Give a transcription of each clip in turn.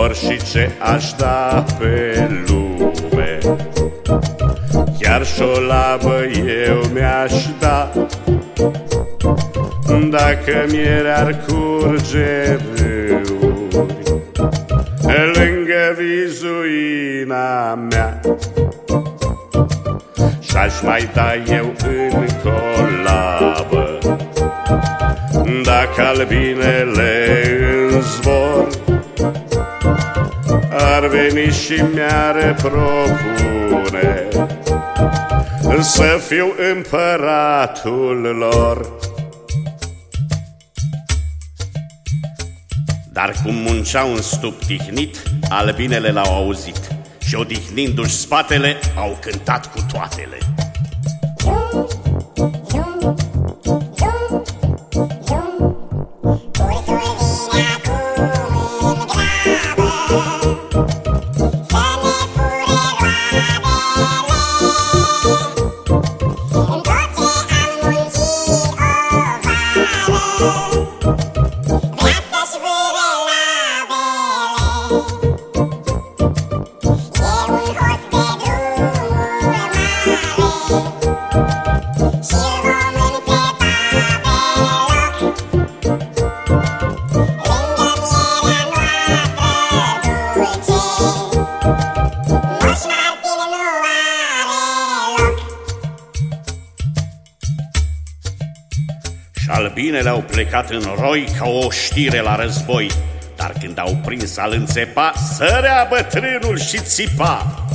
Ori și ce aș da pe lume? Chiar și-o labă eu mi-aș da. Dacă miere ar curge râuri Lângă vizuina mea. Și-aș mai da eu în colabă Dacă albinele în zbor Ar veni și mi-ar propune Să fiu împăratul lor. Dar cum munceau în stup tihnit, albinele l-au auzit Și odihnindu-și spatele, au cântat cu toatele albinele au plecat în roi ca o știre la război. Dar când au prins al înțepa, sărea bătrânul și țipa.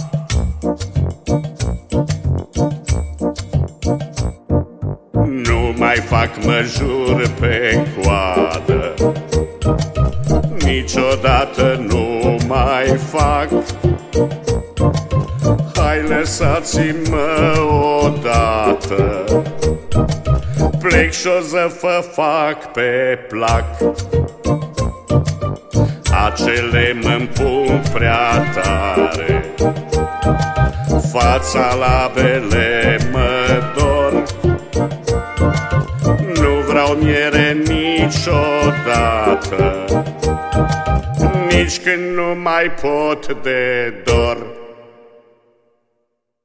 Nu mai fac măjur pe coadă. Niciodată nu mai fac. Hai lăsați-mă odată Plec și o să vă fac pe plac. Acele mă împung prea tare. Fața la bele mă dor. Nu vreau miere niciodată. Nici când nu mai pot de dor